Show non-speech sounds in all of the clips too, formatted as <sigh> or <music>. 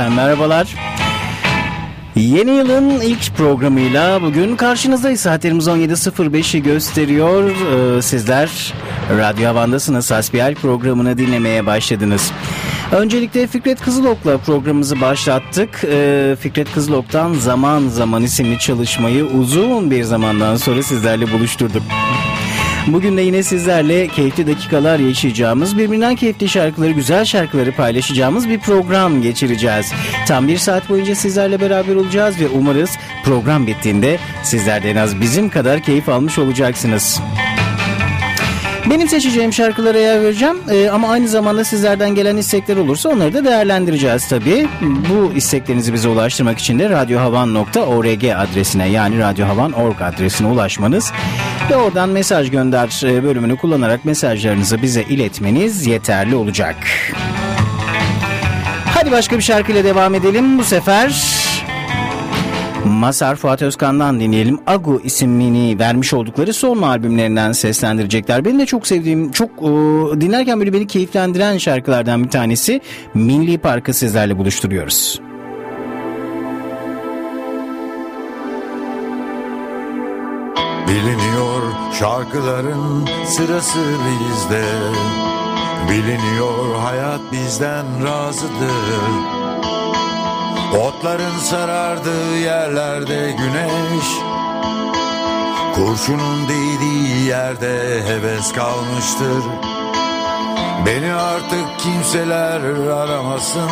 Efendim merhabalar. Yeni yılın ilk programıyla bugün karşınızdayız. Saatlerimiz 17.05'i gösteriyor. Ee, sizler Radyo Havan'dasınız. Hasbihal programını dinlemeye başladınız. Öncelikle Fikret Kızılok'la programımızı başlattık. Ee, Fikret Kızılok'tan Zaman Zaman isimli çalışmayı uzun bir zamandan sonra sizlerle buluşturduk. Bugün de yine sizlerle keyifli dakikalar yaşayacağımız, birbirinden keyifli şarkıları, güzel şarkıları paylaşacağımız bir program geçireceğiz. Tam bir saat boyunca sizlerle beraber olacağız ve umarız program bittiğinde sizler de en az bizim kadar keyif almış olacaksınız. Benim seçeceğim şarkılara yer vereceğim ee, ama aynı zamanda sizlerden gelen istekler olursa onları da değerlendireceğiz tabii. Bu isteklerinizi bize ulaştırmak için de radyohavan.org adresine yani radyohavan.org adresine ulaşmanız ve oradan mesaj gönder e, bölümünü kullanarak mesajlarınızı bize iletmeniz yeterli olacak. Hadi başka bir şarkıyla devam edelim. Bu sefer Masar Fuat Özkan'dan dinleyelim. Agu isimini vermiş oldukları son albümlerinden seslendirecekler. Benim de çok sevdiğim, çok e, dinlerken böyle beni keyiflendiren şarkılardan bir tanesi Milli Park'ı sizlerle buluşturuyoruz. Biliniyor şarkıların sırası bizde Biliniyor hayat bizden razıdır Otların sarardığı yerlerde güneş Kurşunun değdiği yerde heves kalmıştır. Beni artık kimseler aramasın.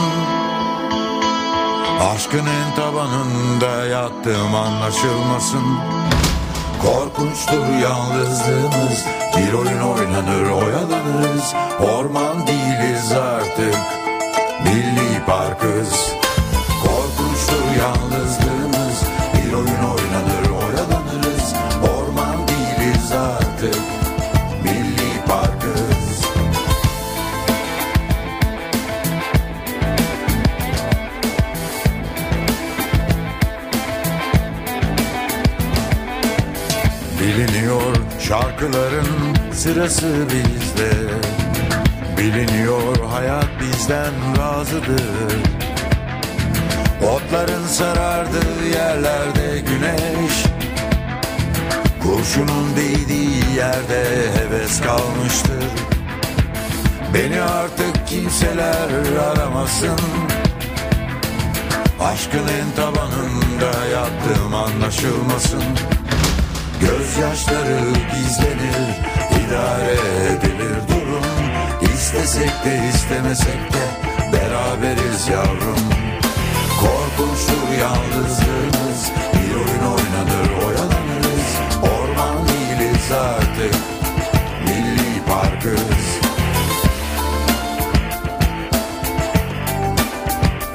Aşkın en tabanında yattığım anlaşılmasın. Korkunçtur yalnızlığımız Bir oyun oynanır oyalanırız. Orman değiliz artık Milli parkız şarkıların sırası bizde. Biliniyor hayat bizden razıdır. Otların sarardığı yerlerde güneş. Kurşunun değdiği yerde heves kalmıştır. Beni artık kimseler aramasın. Aşkın en tabanında yattığım anlaşılmasın Gözyaşları gizlenir, idare edilir durum. İstesek de istemesek de beraberiz yavrum. Korkunçtur yalnızlığımız, bir oyun oynanır oyalanırız. Orman değiliz artık, milli parkız.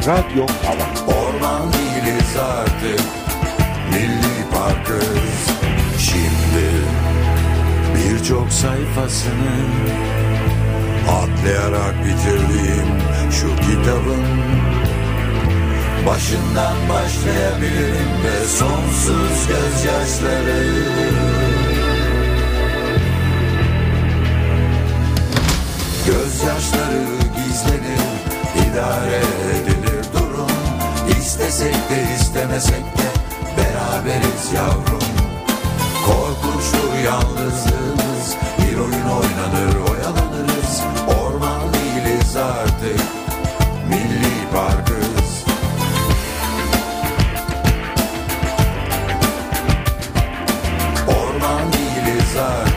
Radyo Hava. Orman değiliz artık birçok sayfasını Atlayarak bitirdiğim şu kitabın Başından başlayabilirim ve sonsuz gözyaşları. Gözyaşları gizlenir, idare edilir durum. İstesek de istemesek de beraberiz yavrum Korkunçtur yalnızlığımız, bir oyun oynanır oyalanırız. Orman değiliz artık, milli parkız. Orman değiliz artık,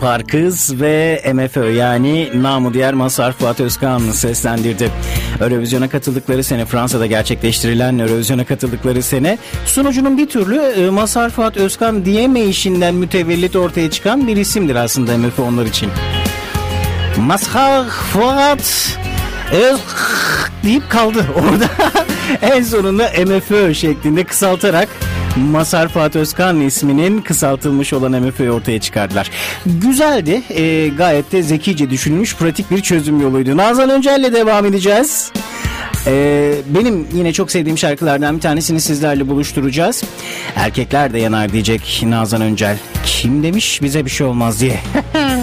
Parkız ve MFÖ yani namı diğer Mazhar Fuat Özkan'ı seslendirdi. Eurovizyona katıldıkları sene Fransa'da gerçekleştirilen Eurovizyona katıldıkları sene sunucunun bir türlü e, Mazhar Fuat Özkan diyemeyişinden mütevellit ortaya çıkan bir isimdir aslında MFÖ onlar için. Mazhar Fuat Öz deyip kaldı <laughs> orada. en sonunda MFÖ şeklinde kısaltarak Masar Fuat Özkan isminin kısaltılmış olan MFÖ'yü ortaya çıkardılar. Güzeldi. e, gayet de zekice düşünülmüş pratik bir çözüm yoluydu. Nazan Öncel'le devam edeceğiz. E, benim yine çok sevdiğim şarkılardan bir tanesini sizlerle buluşturacağız. Erkekler de yanar diyecek Nazan Öncel. Kim demiş bize bir şey olmaz diye. <laughs>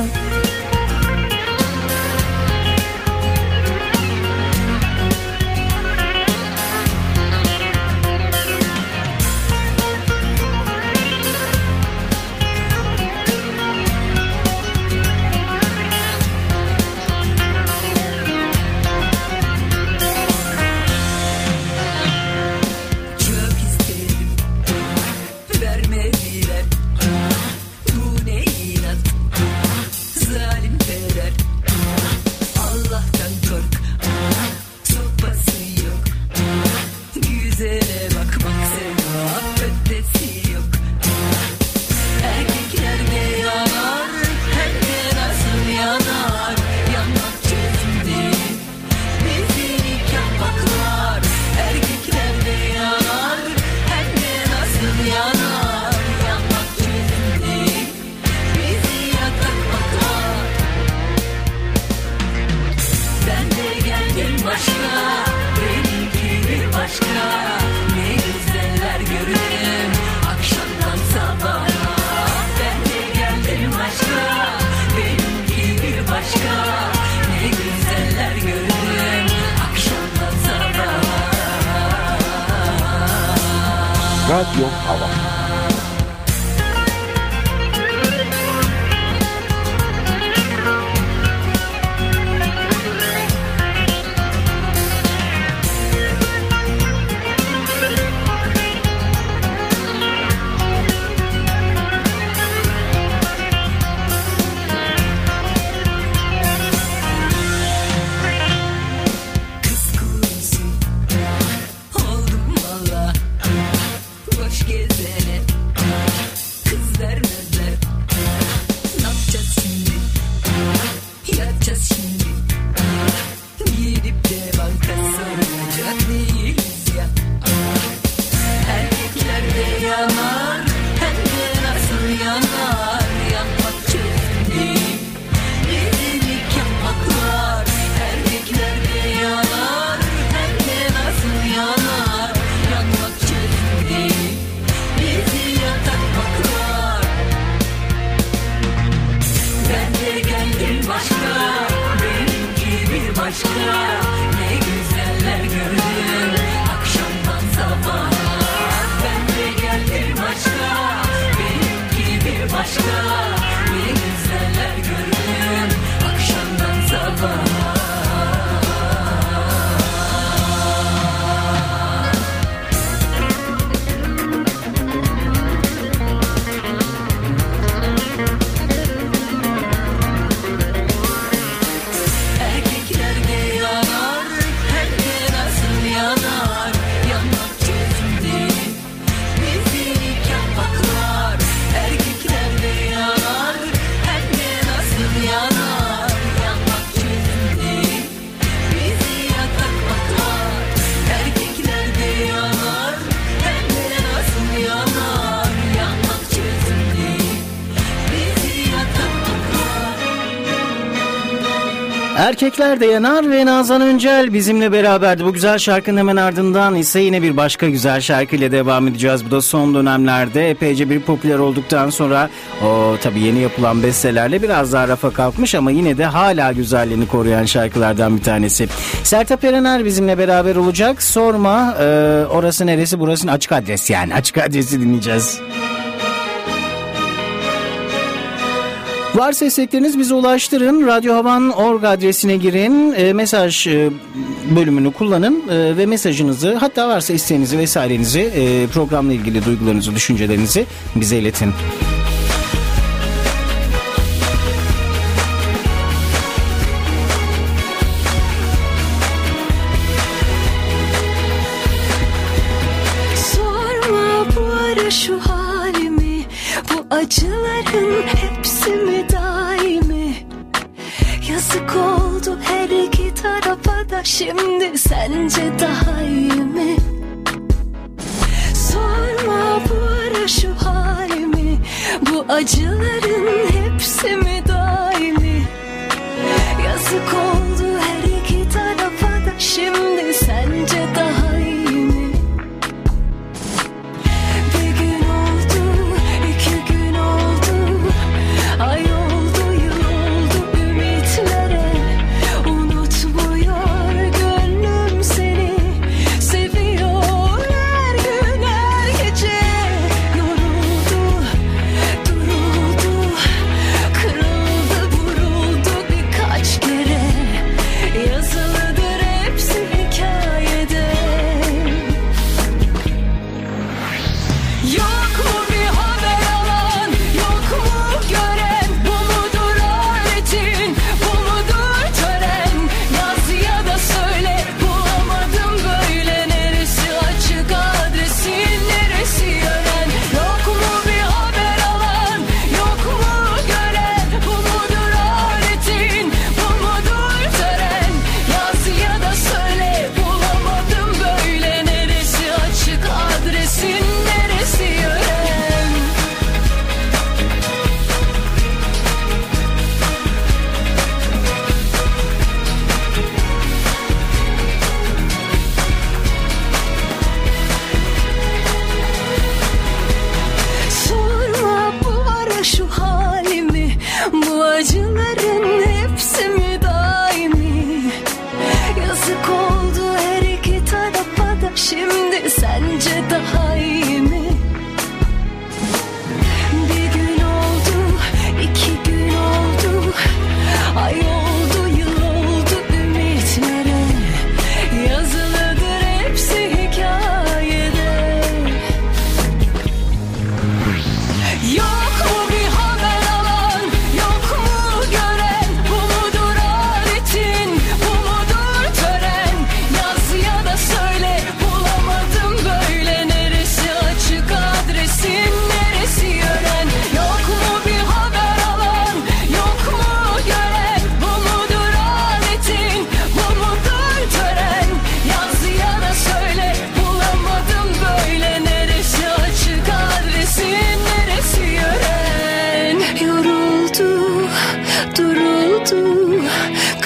Erkekler de yanar ve Nazan Öncel bizimle beraberdi. Bu güzel şarkının hemen ardından ise yine bir başka güzel şarkıyla devam edeceğiz. Bu da son dönemlerde epeyce bir popüler olduktan sonra o tabii yeni yapılan bestelerle biraz daha rafa kalkmış ama yine de hala güzelliğini koruyan şarkılardan bir tanesi. Sertap Erener bizimle beraber olacak. Sorma e, orası neresi burası açık adres yani açık adresi dinleyeceğiz. Müzik Varsa istekleriniz bize ulaştırın. Radyo Havan org adresine girin. E, mesaj e, bölümünü kullanın e, ve mesajınızı hatta varsa isteğinizi vesairenizi e, programla ilgili duygularınızı, düşüncelerinizi bize iletin. şimdi sence daha iyi mi? Sorma bu ara şu halimi Bu acıları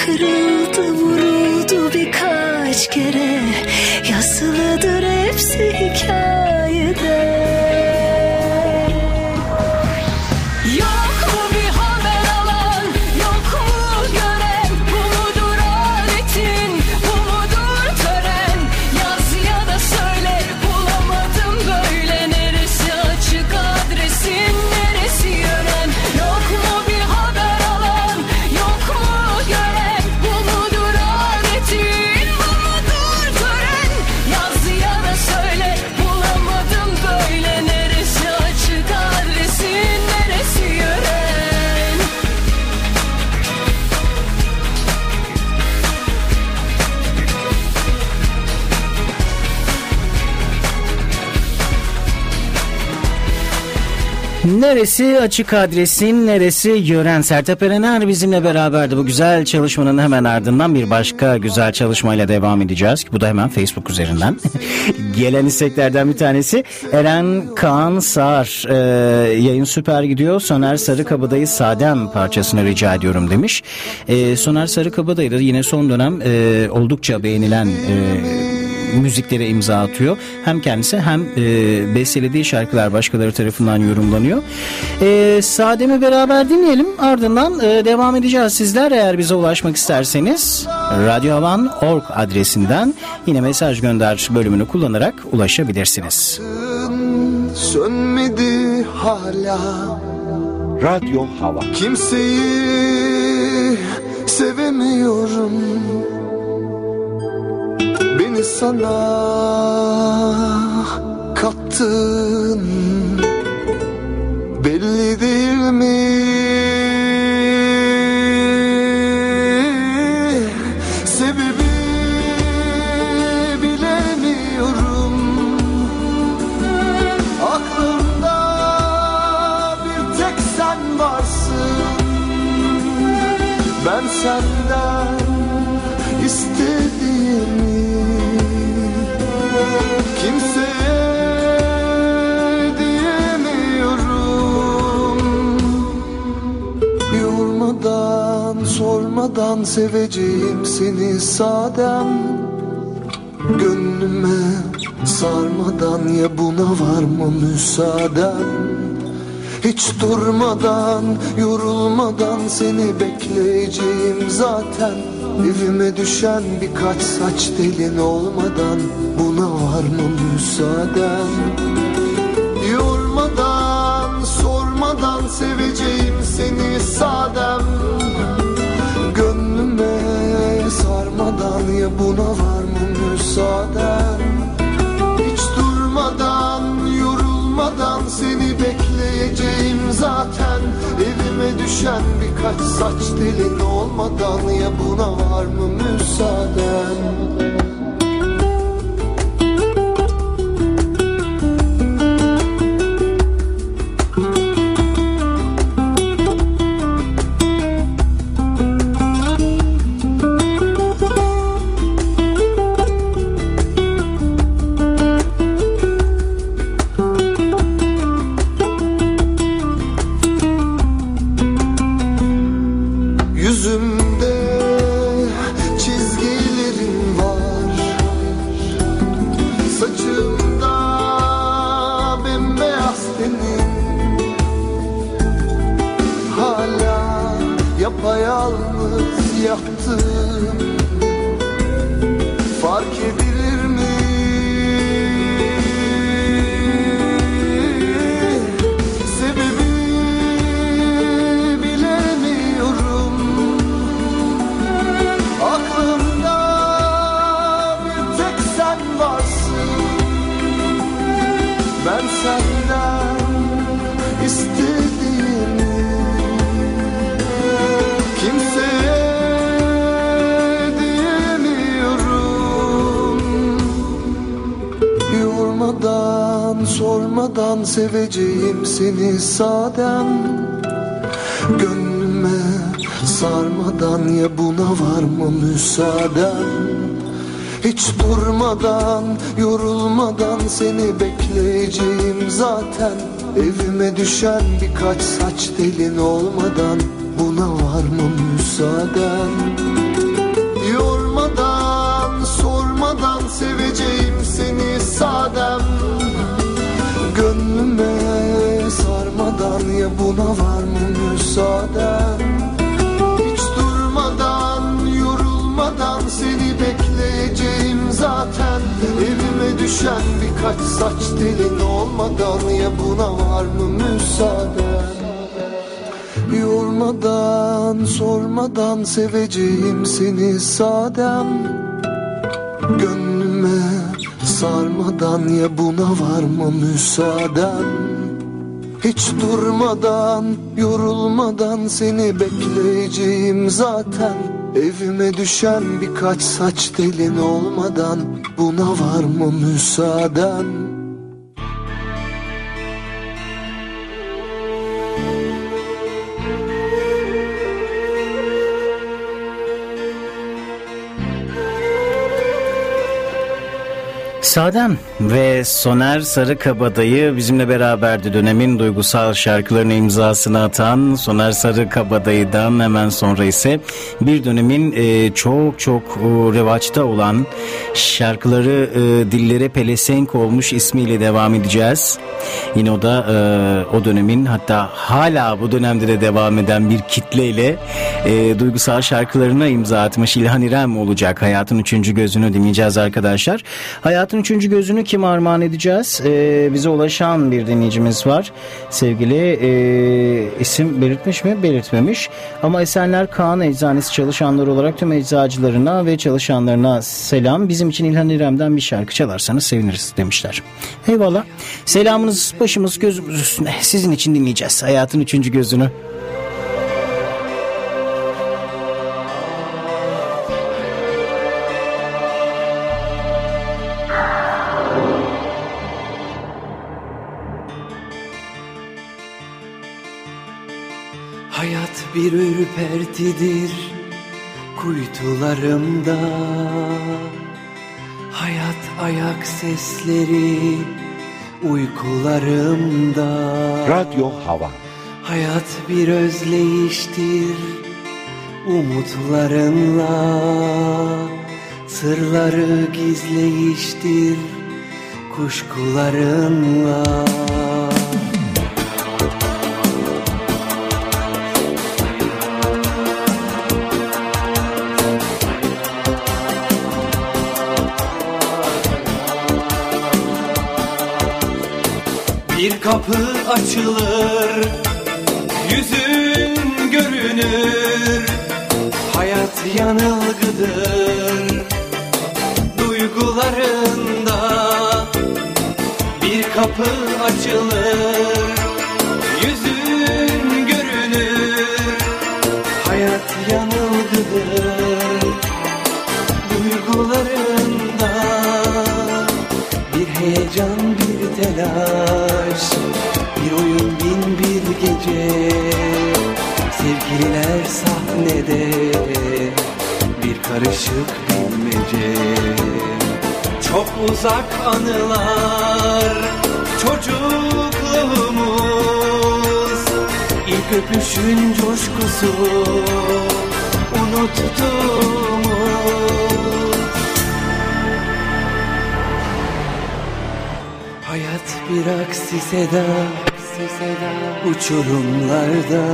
kırık. Neresi açık adresin, neresi yören? Sertap Erener bizimle beraberdi. Bu güzel çalışmanın hemen ardından bir başka güzel çalışmayla devam edeceğiz. Bu da hemen Facebook üzerinden. <laughs> Gelen isteklerden bir tanesi. Eren Kaan Sağar. Ee, yayın süper gidiyor. Soner Sarıkabadayı Sadem parçasını rica ediyorum demiş. Ee, Soner Sarıkabadayı da yine son dönem e, oldukça beğenilen... E, müziklere imza atıyor. Hem kendisi hem e, bestelediği şarkılar başkaları tarafından yorumlanıyor. E, Sadem'i beraber dinleyelim. Ardından e, devam edeceğiz. Sizler eğer bize ulaşmak isterseniz radyohavan.org adresinden yine mesaj gönder bölümünü kullanarak ulaşabilirsiniz. Sönmedi hala Radyo Hava Kimseyi sevemiyorum sana kattın sormadan seveceğim seni sadem. Gönlüme sarmadan ya buna var mı müsaaden Hiç durmadan yorulmadan seni bekleyeceğim zaten. Evime düşen birkaç saç telin olmadan buna var mı müsaaden Yormadan sormadan seveceğim seni sadem ya buna var mı müsaaden Hiç durmadan yorulmadan seni bekleyeceğim zaten. Evime düşen birkaç saç telin olmadan ya buna var mı müsaaden sadem. Gönlüme sarmadan ya buna var mı müsaaden Hiç durmadan yorulmadan seni bekleyeceğim zaten. Evime düşen birkaç saç telin olmadan buna var mı müsaaden Yormadan sormadan seveceğim seni sadem ya buna var mı müsaaden Hiç durmadan yorulmadan seni bekleyeceğim zaten. Evime düşen birkaç saç telin olmadan ya buna var mı müsaaden Yormadan sormadan seveceğim seni sadem. Gönlüme sarmadan ya buna var mı müsaaden Hiç durmadan yorulmadan seni bekleyeceğim zaten. Evime düşen birkaç saç telin olmadan buna var mı müsaaden Sadem ve Soner Sarıkabadayı bizimle beraberdi. Dönemin duygusal şarkılarına imzasını atan Soner Sarıkabadayı'dan hemen sonra ise bir dönemin e, çok çok e, revaçta olan şarkıları e, dillere pelesenk olmuş ismiyle devam edeceğiz. Yine o da o dönemin hatta hala bu dönemde de devam eden bir kitleyle duygusal şarkılarına imza atmış İlhan İrem olacak. Hayatın Üçüncü Gözünü dinleyeceğiz arkadaşlar. Hayatın Üçüncü Gözünü kim armağan edeceğiz? E, bize ulaşan bir dinleyicimiz var. Sevgili e, isim belirtmiş mi? Belirtmemiş. Ama Esenler Kaan Eczanesi çalışanları olarak tüm eczacılarına ve çalışanlarına selam. Bizim için İlhan İrem'den bir şarkı çalarsanız seviniriz demişler. Eyvallah. Selamınız başımız gözümüz üstüne. Sizin için dinleyeceğiz. Hayatın Üçüncü Gözünü. Bir ürpertidir kuytularımda. Hayat ayak sesleri uykularımda. Radyo Hava. Hayat bir özleyiştir umutlarınla. Sırları gizleyiştir kuşkularınla kapı açılır, yüzün görünür. Hayat yanılgıdır, duygularında. Bir kapı açılır, yüzün görünür. Hayat yanılgıdır, duygularında. Bir heyecan, bir telaş Bir oyun, bin bir gece. Sevgililer sahnede Bir karışık bilmece. Çok uzak anılar Çocukluğumuz. İlk öpüşün coşkusu Unuttuğumuz bir aksi seda, aksi seda Uçurumlarda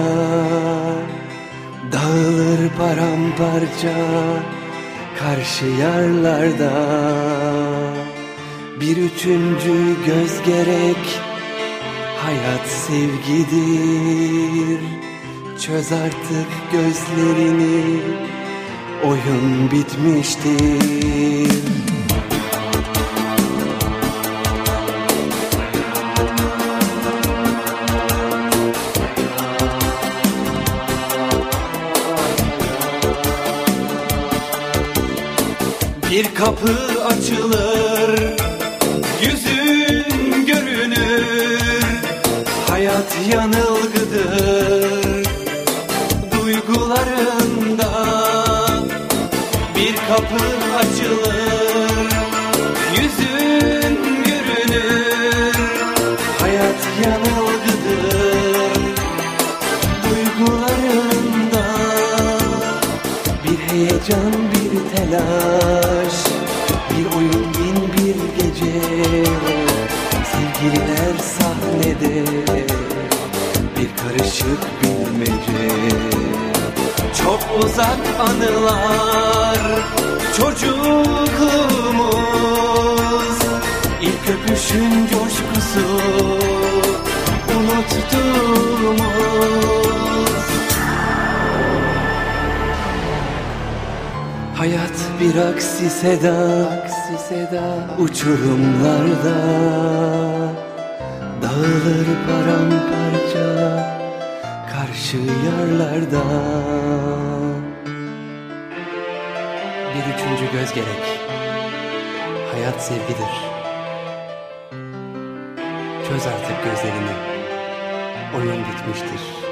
Dağılır paramparça Karşı yarlarda. Bir üçüncü göz gerek Hayat sevgidir. Çöz artık gözlerini Oyun bitmiştir kapı açılır, yüzün görünür. Hayat yanılgıdır, duygularında. Bir kapı açılır, yüzün görünür. Hayat yanılgıdır, duygularında. Bir heyecan, bir telaş Bir karışık bilmece. Çok uzak anılar Çocukluğumuz. İlk öpüşün coşkusu Unuttuğumuz. Hayat bir aksi seda, aksi seda uçurumlarda paramparça karşı yarlarda. Bir üçüncü göz gerek. Hayat sevgidir. Çöz artık gözlerini. Oyun bitmiştir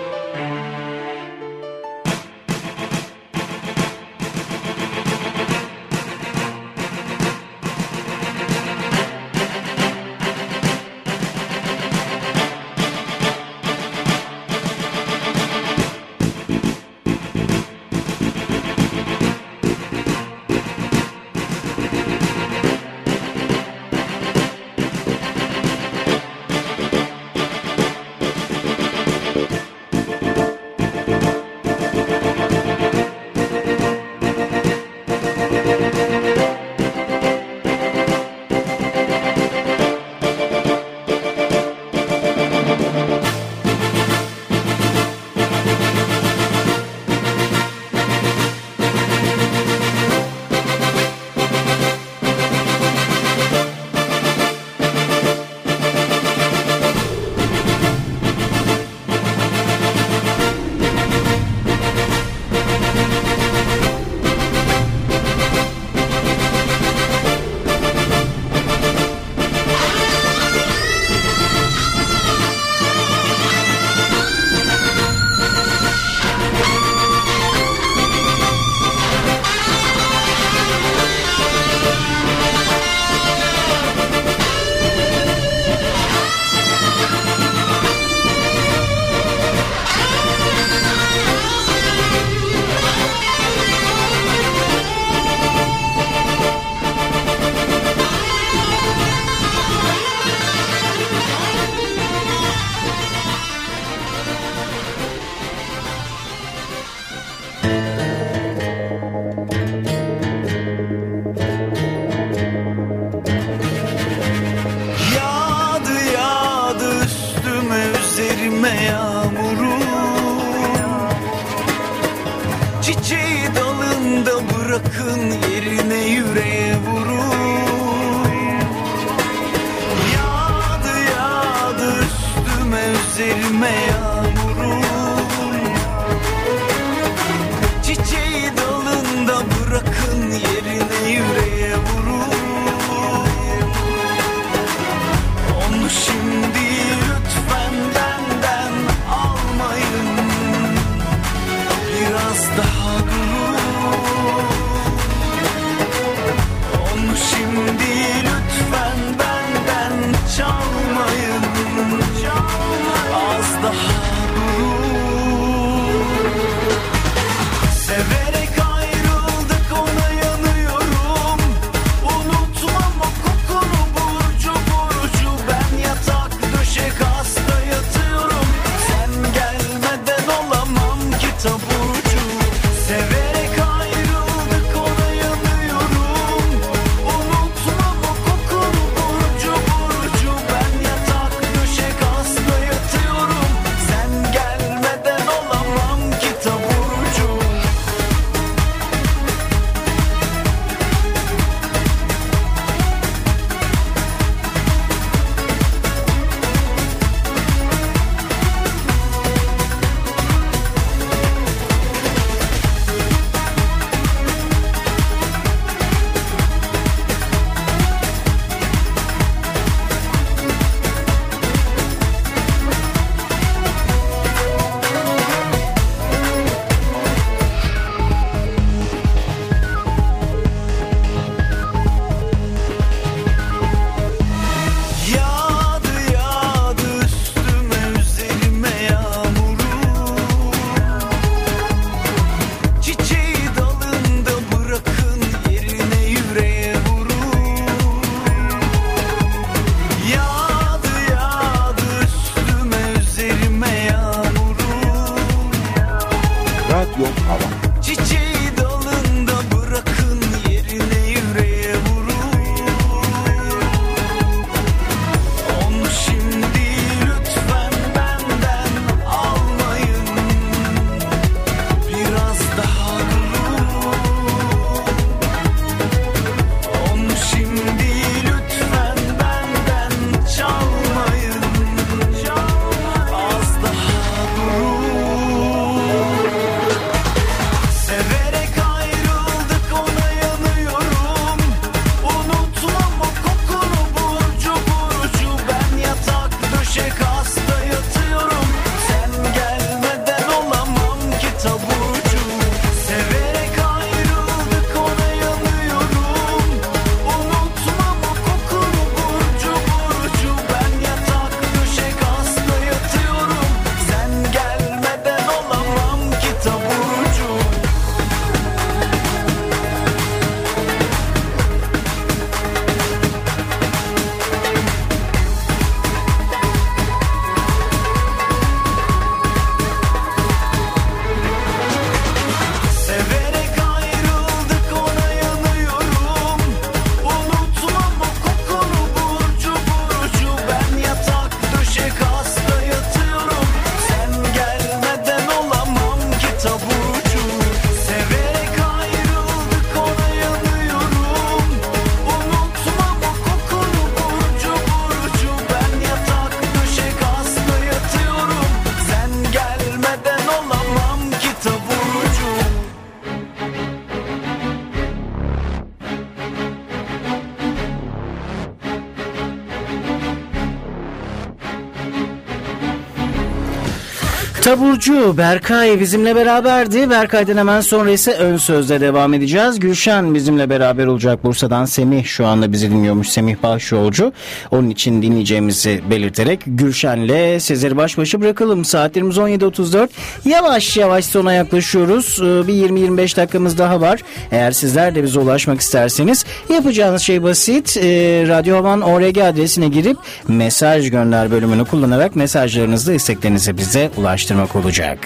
Burcu, Berkay bizimle beraberdi. Berkay'dan hemen sonra ise ön sözle devam edeceğiz. Gülşen bizimle beraber olacak Bursa'dan. Semih şu anda bizi dinliyormuş. Semih Başyolcu. Onun için dinleyeceğimizi belirterek Gülşen'le sizleri baş başa bırakalım. Saatlerimiz 17.34. Yavaş yavaş sona yaklaşıyoruz. Ee, bir 20-25 dakikamız daha var. Eğer sizler de bize ulaşmak isterseniz yapacağınız şey basit. Ee, Radyo Havan ORG adresine girip mesaj gönder bölümünü kullanarak mesajlarınızı, isteklerinizi bize ulaştırmak olacak.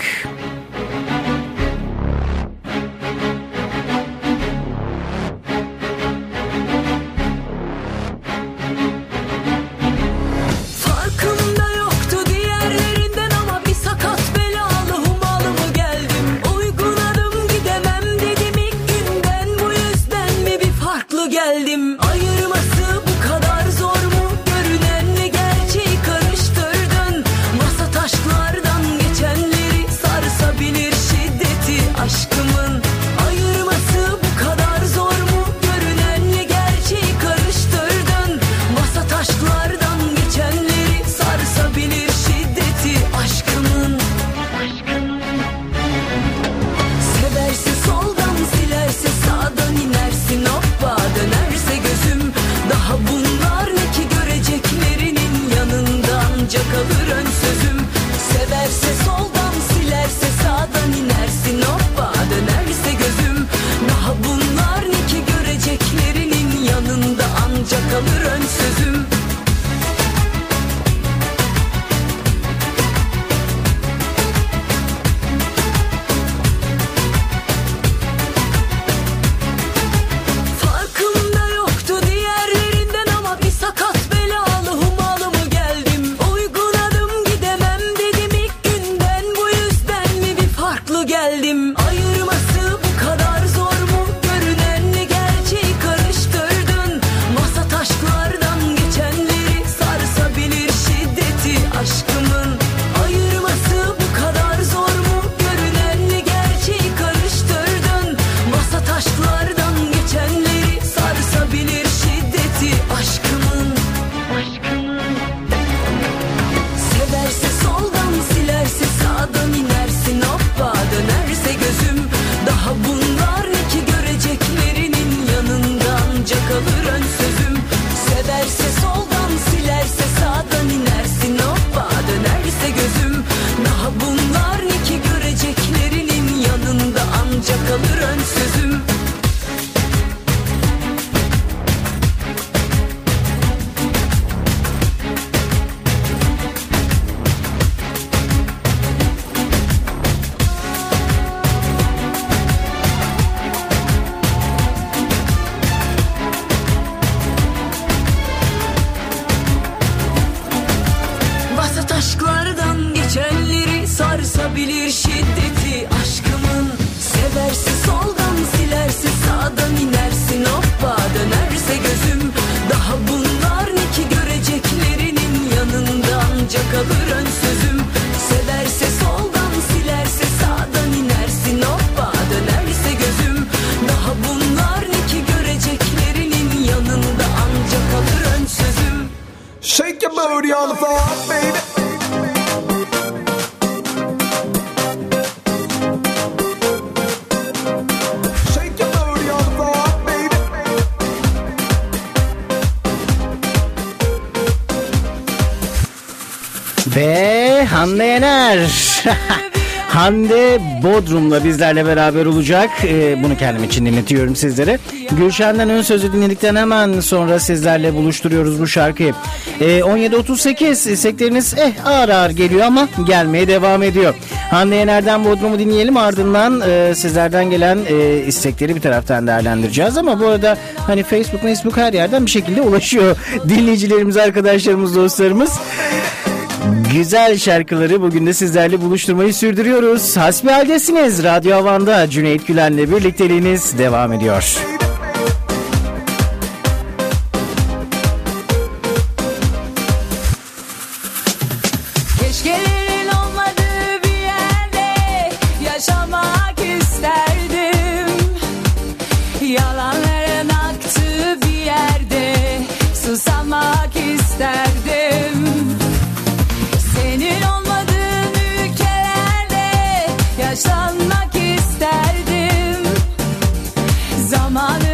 <laughs> Hande Bodrum'la bizlerle beraber olacak. Ee, bunu kendim için dinletiyorum sizlere. Gülşen'den ön sözü dinledikten hemen sonra sizlerle buluşturuyoruz bu şarkıyı. Ee, 17.38 istekleriniz eh ağır ağır geliyor ama gelmeye devam ediyor. Hande Yener'den Bodrum'u dinleyelim ardından e, sizlerden gelen e, istekleri bir taraftan değerlendireceğiz. Ama bu arada hani Facebook, Facebook her yerden bir şekilde ulaşıyor <laughs> dinleyicilerimiz, arkadaşlarımız, dostlarımız güzel şarkıları bugün de sizlerle buluşturmayı sürdürüyoruz. Hasbihal'desiniz. Radyo Havan'da Cüneyt Gülen'le birlikteliğiniz devam ediyor. Müzik zamanı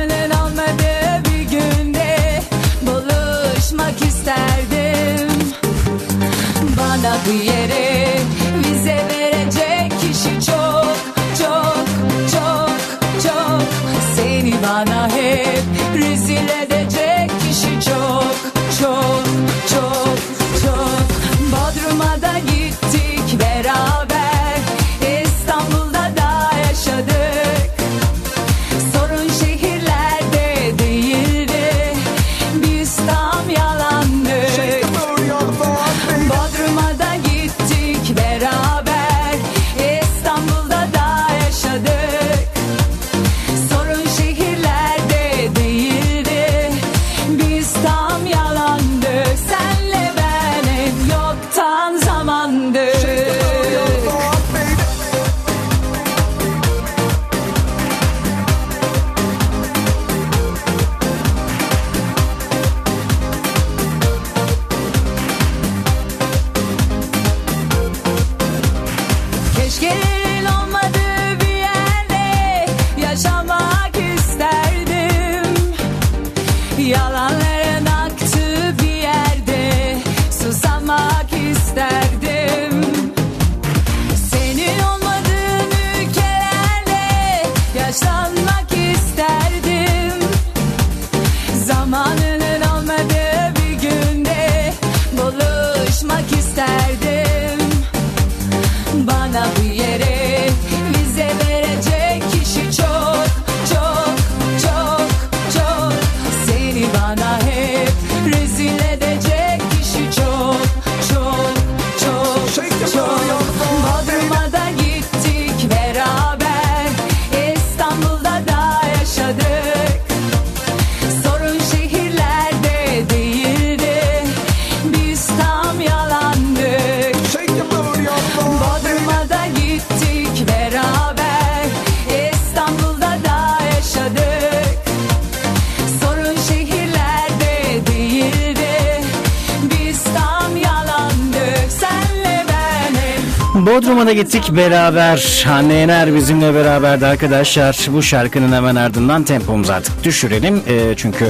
Bodrum'a da gittik beraber. Hande Yener bizimle beraberdi arkadaşlar. Bu şarkının hemen ardından tempomuzu artık düşürelim. E, çünkü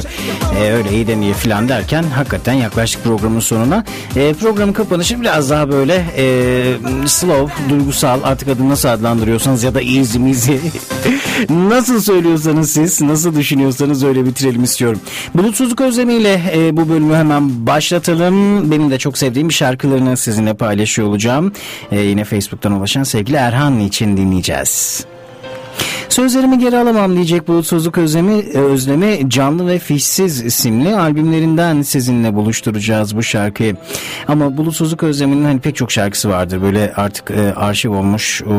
e, öyle iyi de filan derken hakikaten yaklaştık programın sonuna. E, programın kapanışı biraz daha böyle e, slow, duygusal artık adını nasıl adlandırıyorsanız ya da easy mizi. <laughs> nasıl söylüyorsanız siz, nasıl düşünüyorsanız öyle bitirelim istiyorum. Bulutsuzluk özlemiyle e, bu bölümü hemen başlatalım. Benim de çok sevdiğim bir şarkılarını sizinle paylaşıyor olacağım. E, yine Facebook'tan ulaşan sevgili Erhan için dinleyeceğiz. Sözlerimi geri alamam diyecek bulutsuzluk özlemi, e, özlemi Canlı ve Fişsiz isimli albümlerinden sizinle buluşturacağız bu şarkıyı. Ama bulutsuzluk özleminin hani pek çok şarkısı vardır. Böyle artık e, arşiv olmuş o,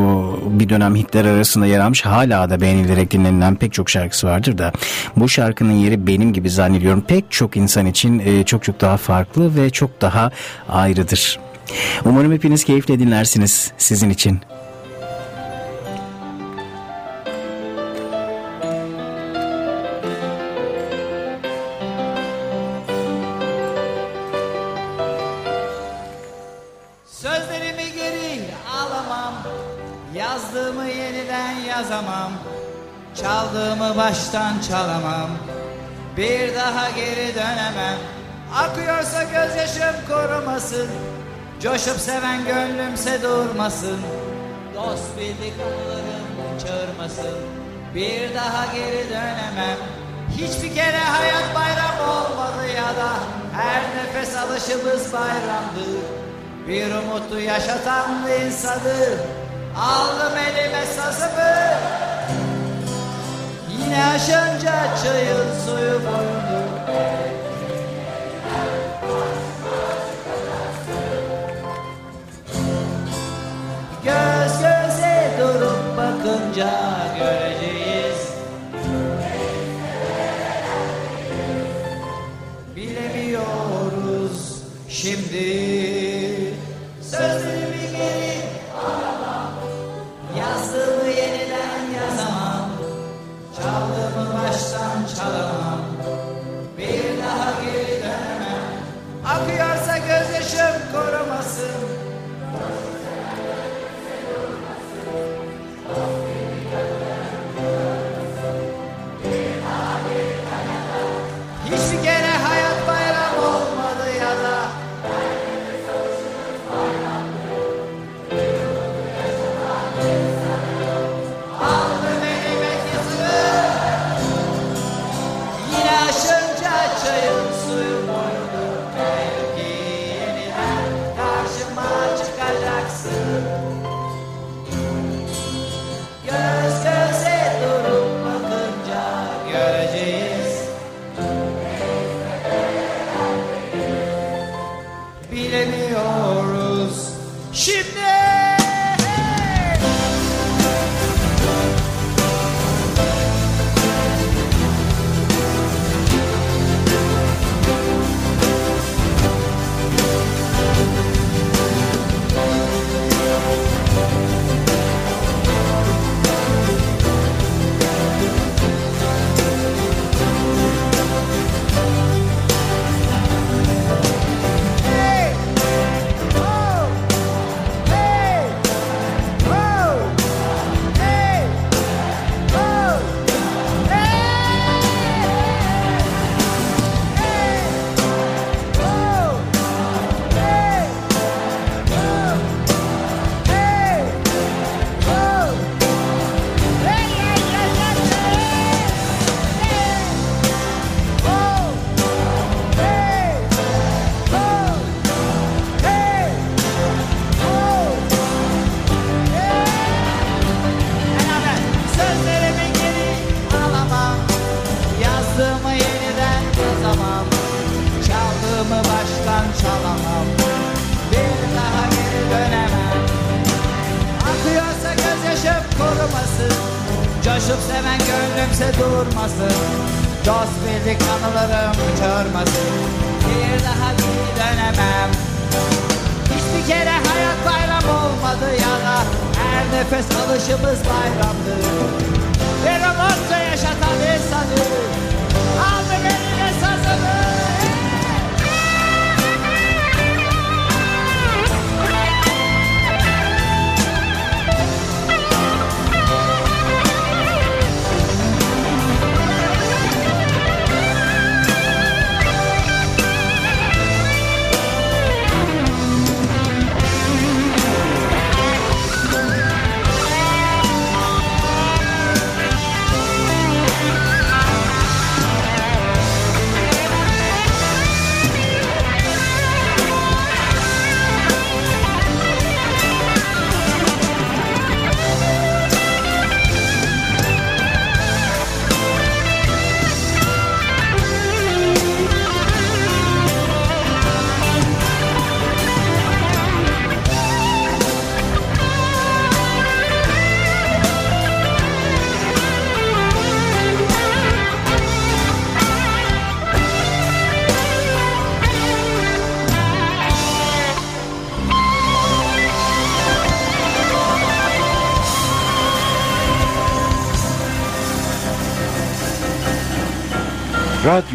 bir dönem hitler arasında yer almış hala da beğenilerek dinlenilen pek çok şarkısı vardır da bu şarkının yeri benim gibi zannediyorum pek çok insan için e, çok çok daha farklı ve çok daha ayrıdır. Umarım hepiniz keyifle dinlersiniz sizin için. Çaldığımı baştan çalamam. Bir daha geri dönemem. Akıyorsa gözyaşım korumasın. Coşup seven gönlümse durmasın. Dost bildik anılarım çağırmasın. Bir daha geri dönemem. Hiçbir kere hayat bayram olmadı ya da Her nefes alışımız bayramdır bir umutu yaşatan insanı Aldım elime sazımı Yine aşınca çayın suyu boyundu. Göz göze durup bakınca göreceğiz. Bilemiyoruz şimdi Bilemiyoruz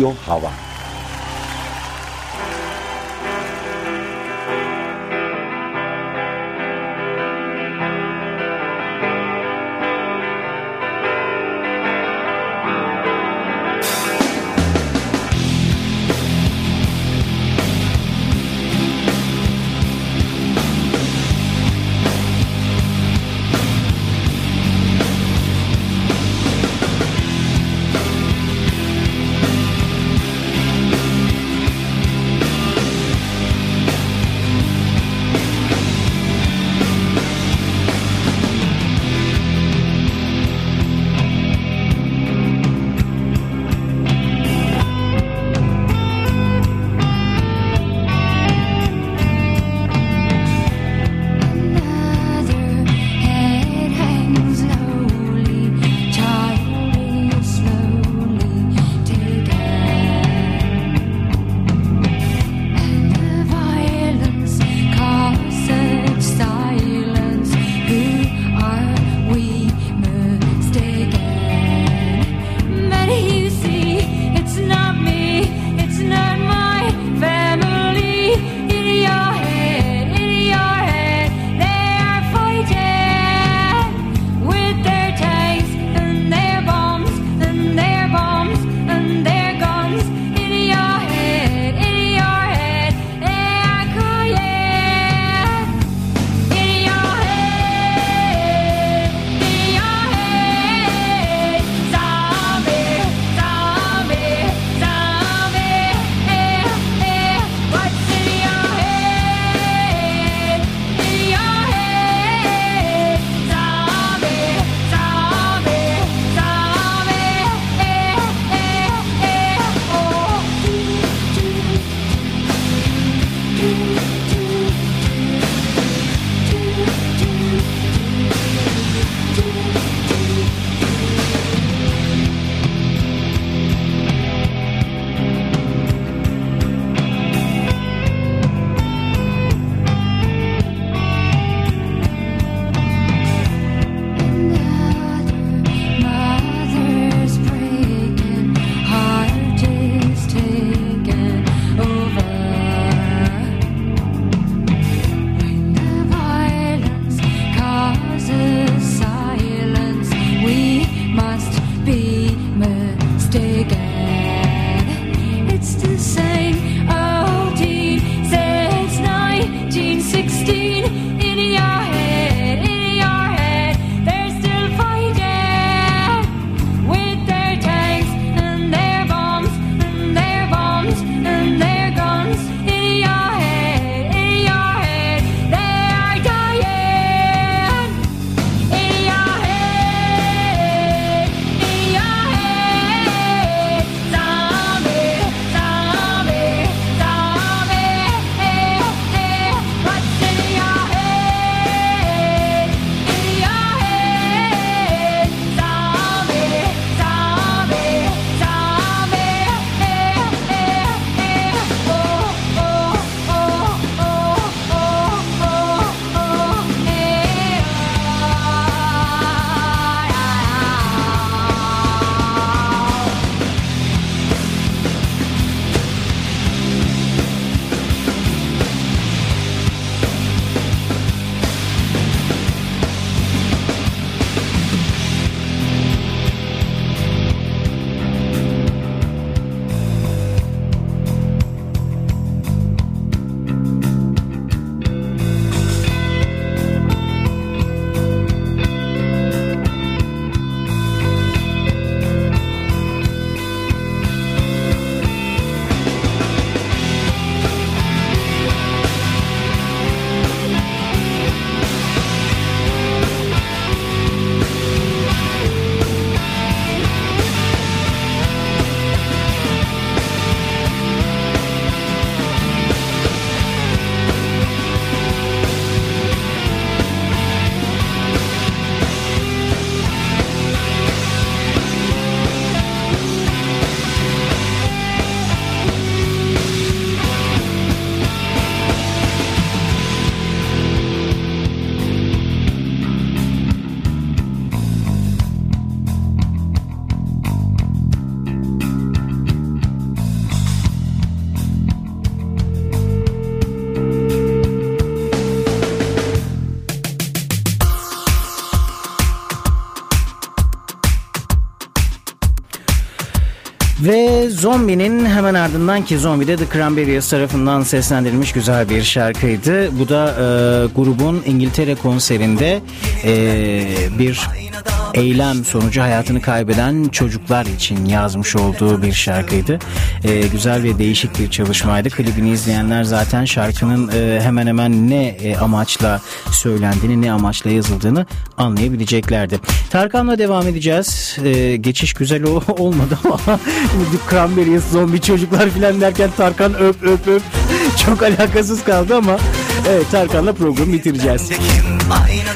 ပြောဟာပါ Zombi'nin hemen ardından ki Zombi de The Cranberries tarafından seslendirilmiş güzel bir şarkıydı. Bu da e, grubun İngiltere konserinde e, bir eylem sonucu hayatını kaybeden çocuklar için yazmış olduğu bir şarkıydı. E, güzel ve değişik bir çalışmaydı. Klibini izleyenler zaten şarkının e, hemen hemen ne e, amaçla söylendiğini, ne amaçla yazıldığını anlayabileceklerdi. Tarkan'la devam edeceğiz. E, geçiş güzel o, <laughs> olmadı ama <laughs> Cranberries, zombi çocuklar filan derken Tarkan öp öp öp çok alakasız kaldı ama evet Tarkan'la programı bitireceğiz.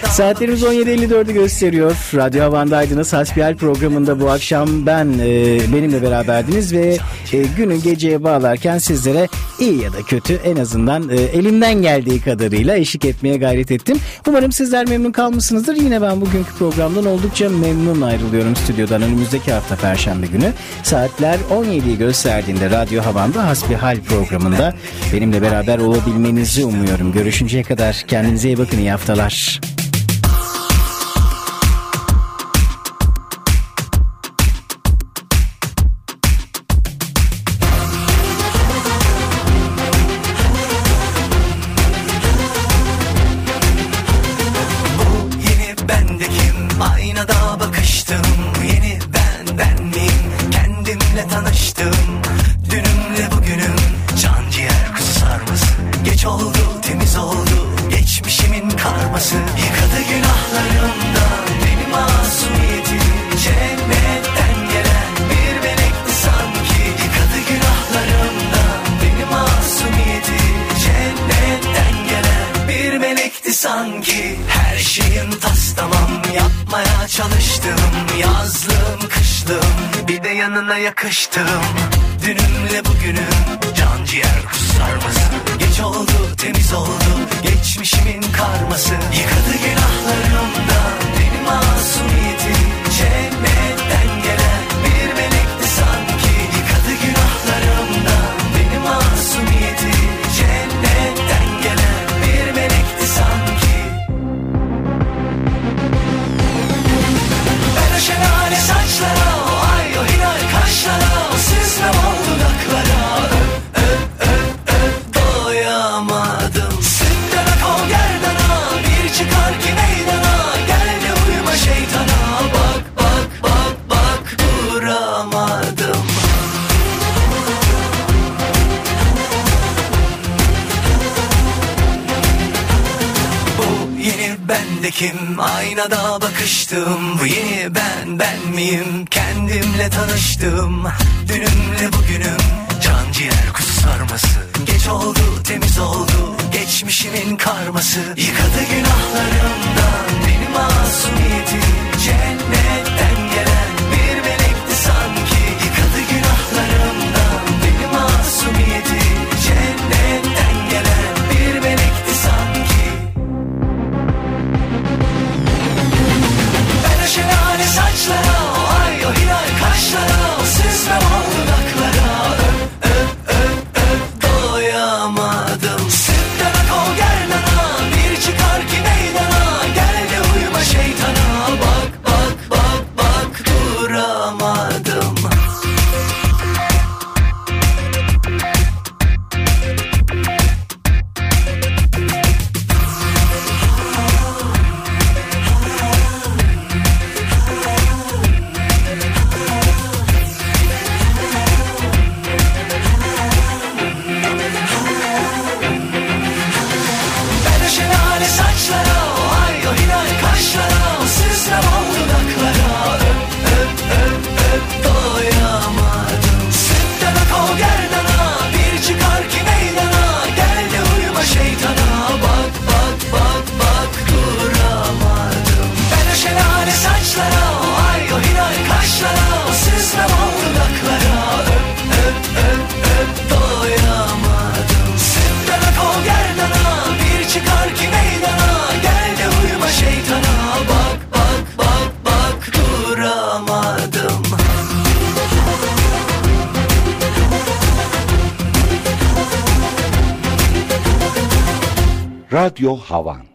Saatlerimiz 17.54'ü gösteriyor. Radyo Havan'daydınız. Hasbihal programında bu akşam ben e, benimle beraberdiniz ve e, günü geceye bağlarken sizlere iyi ya da kötü en azından e, elimden geldiği kadarıyla eşlik etmeye gayret ettim. Umarım sizler memnun kalmışsınızdır. Yine ben bugünkü programdan oldukça memnun ayrılıyorum stüdyodan. Önümüzdeki hafta Perşembe günü saatler 17'yi gösterdiğinde Radyo Havan'da Hasbihal programında benimle beraber olabilmenizi umuyorum. Görüşünceye kadar kendinize iyi bakın. iyi haftalar. Dünümle bugünüm. Can ciğer kusarması Geç oldu temiz oldu. Geçmişimin karması. Yıkadı günahlarımdan Beni masumiyetim. Cennetten Radyo Havan